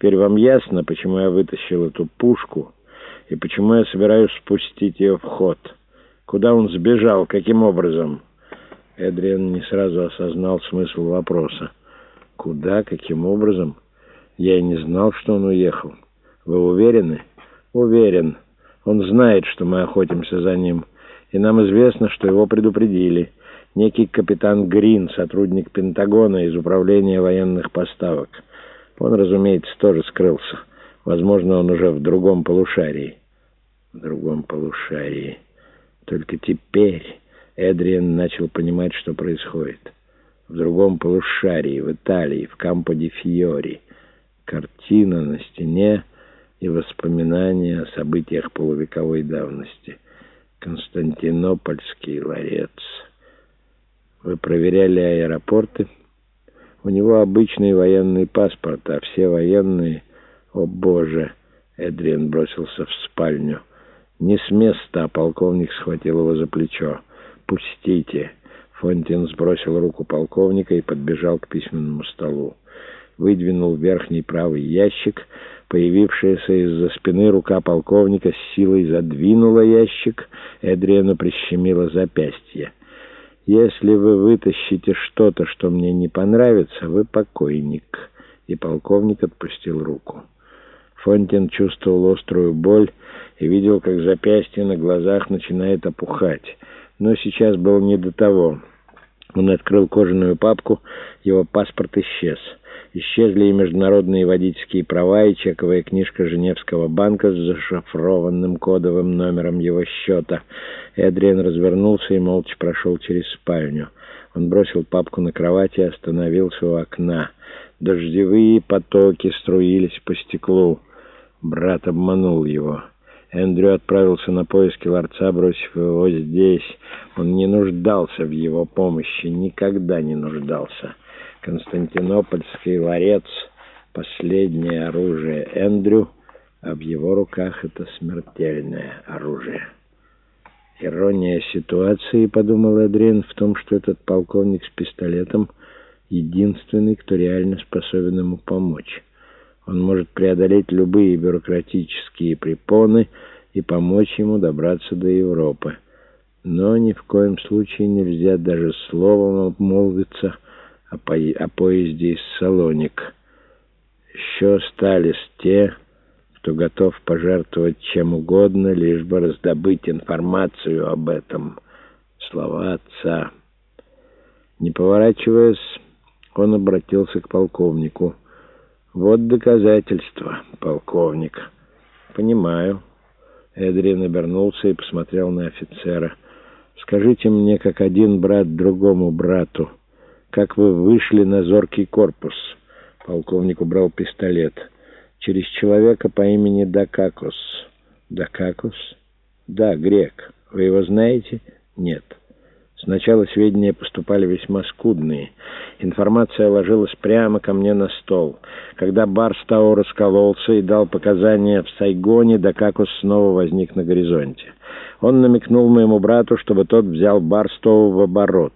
Теперь вам ясно, почему я вытащил эту пушку и почему я собираюсь спустить ее в ход. Куда он сбежал? Каким образом?» Эдриан не сразу осознал смысл вопроса. «Куда? Каким образом?» «Я и не знал, что он уехал. Вы уверены?» «Уверен. Он знает, что мы охотимся за ним, и нам известно, что его предупредили. Некий капитан Грин, сотрудник Пентагона из Управления военных поставок. Он, разумеется, тоже скрылся. Возможно, он уже в другом полушарии». «В другом полушарии. Только теперь...» Эдриан начал понимать, что происходит. В другом полушарии, в Италии, в Кампо-ди-Фьори. Картина на стене и воспоминания о событиях полувековой давности. Константинопольский ларец. Вы проверяли аэропорты? У него обычный военный паспорт, а все военные... О, Боже! Эдриан бросился в спальню. Не с места, полковник схватил его за плечо. «Пустите!» Фонтин сбросил руку полковника и подбежал к письменному столу. Выдвинул верхний правый ящик. Появившаяся из-за спины рука полковника с силой задвинула ящик. Эдриану прищемило запястье. «Если вы вытащите что-то, что мне не понравится, вы покойник». И полковник отпустил руку. Фонтин чувствовал острую боль и видел, как запястье на глазах начинает опухать. Но сейчас был не до того. Он открыл кожаную папку, его паспорт исчез. Исчезли и международные водительские права, и чековая книжка Женевского банка с зашифрованным кодовым номером его счета. Эдриан развернулся и молча прошел через спальню. Он бросил папку на кровать и остановился у окна. Дождевые потоки струились по стеклу. Брат обманул его. Эндрю отправился на поиски ларца, бросив его здесь. Он не нуждался в его помощи, никогда не нуждался. Константинопольский ларец — последнее оружие Эндрю, а в его руках это смертельное оружие. Ирония ситуации, подумал Эдрин, в том, что этот полковник с пистолетом — единственный, кто реально способен ему помочь. Он может преодолеть любые бюрократические препоны и помочь ему добраться до Европы. Но ни в коем случае нельзя даже словом обмолвиться о, по о поезде из Салоник. Еще остались те, кто готов пожертвовать чем угодно, лишь бы раздобыть информацию об этом. Слова отца. Не поворачиваясь, он обратился к полковнику. «Вот доказательства, полковник». «Понимаю». Эдрин обернулся и посмотрел на офицера. «Скажите мне, как один брат другому брату, как вы вышли на зоркий корпус?» Полковник убрал пистолет. «Через человека по имени Дакакос». «Дакакос?» «Да, грек. Вы его знаете?» «Нет». Сначала сведения поступали весьма скудные. Информация ложилась прямо ко мне на стол. Когда Барстау раскололся и дал показания в Сайгоне, Дакакус снова возник на горизонте. Он намекнул моему брату, чтобы тот взял Барстоу в оборот.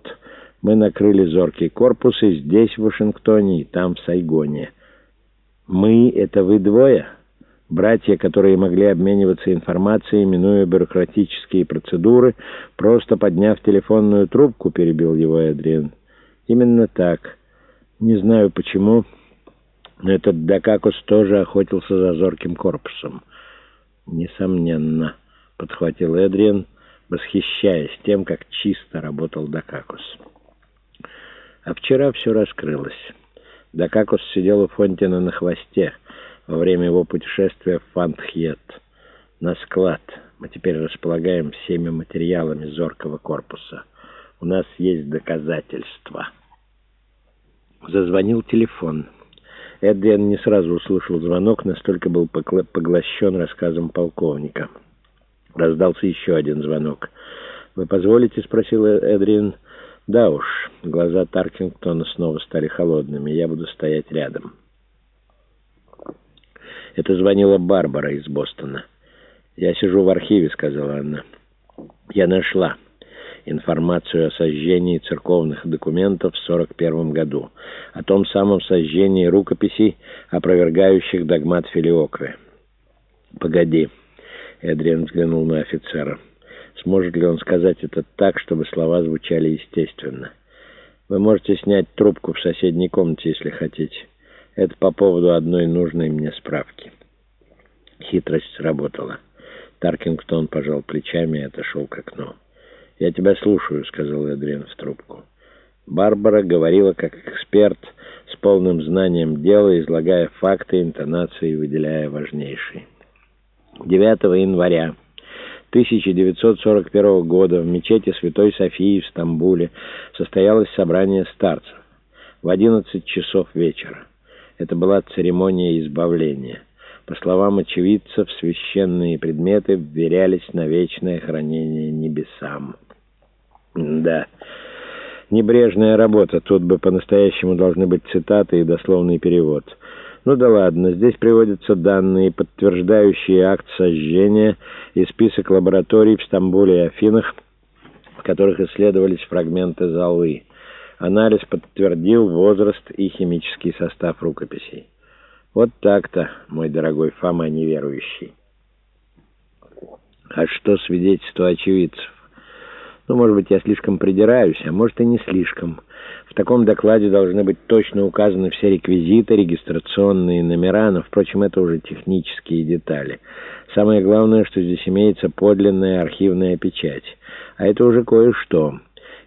Мы накрыли зоркий корпус и здесь, в Вашингтоне, и там, в Сайгоне. «Мы — это вы двое?» Братья, которые могли обмениваться информацией, минуя бюрократические процедуры, просто подняв телефонную трубку, перебил его Эдриан. Именно так. Не знаю почему, но этот Дакакус тоже охотился за зорким корпусом. Несомненно, подхватил Эдриан, восхищаясь тем, как чисто работал Дакакус. А вчера все раскрылось. Дакакус сидел у Фонтина на хвосте — во время его путешествия в Фантхьет на склад. Мы теперь располагаем всеми материалами зоркого корпуса. У нас есть доказательства. Зазвонил телефон. Эдриан не сразу услышал звонок, настолько был поглощен рассказом полковника. Раздался еще один звонок. «Вы позволите?» — спросил Эдриан. «Да уж». Глаза Таркингтона снова стали холодными. «Я буду стоять рядом». Это звонила Барбара из Бостона. «Я сижу в архиве», — сказала она. «Я нашла. информацию о сожжении церковных документов в 41 году, о том самом сожжении рукописей, опровергающих догмат Филиокве. «Погоди», — Эдриан взглянул на офицера. «Сможет ли он сказать это так, чтобы слова звучали естественно? Вы можете снять трубку в соседней комнате, если хотите. Это по поводу одной нужной мне справки». Хитрость сработала. Таркингтон пожал плечами и отошел к окну. «Я тебя слушаю», — сказал Эдриан в трубку. Барбара говорила как эксперт, с полным знанием дела, излагая факты, интонации, выделяя важнейшие. 9 января 1941 года в мечети Святой Софии в Стамбуле состоялось собрание старцев в 11 часов вечера. Это была церемония избавления. По словам очевидцев, священные предметы вверялись на вечное хранение небесам. Да, небрежная работа. Тут бы по-настоящему должны быть цитаты и дословный перевод. Ну да ладно, здесь приводятся данные, подтверждающие акт сожжения и список лабораторий в Стамбуле и Афинах, в которых исследовались фрагменты золы. Анализ подтвердил возраст и химический состав рукописей. Вот так-то, мой дорогой Фома неверующий. А что свидетельство очевидцев? Ну, может быть, я слишком придираюсь, а может и не слишком. В таком докладе должны быть точно указаны все реквизиты, регистрационные номера, но, впрочем, это уже технические детали. Самое главное, что здесь имеется подлинная архивная печать. А это уже кое-что.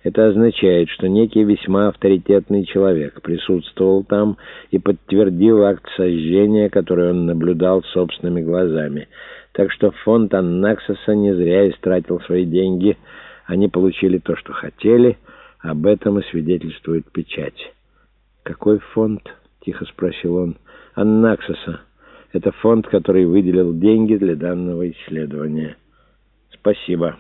Это означает, что некий весьма авторитетный человек присутствовал там и подтвердил акт сожжения, который он наблюдал собственными глазами. Так что фонд Аннаксоса не зря истратил свои деньги – они получили то, что хотели. Об этом и свидетельствует печать. «Какой фонд?» — тихо спросил он. «Аннаксоса. Это фонд, который выделил деньги для данного исследования». «Спасибо».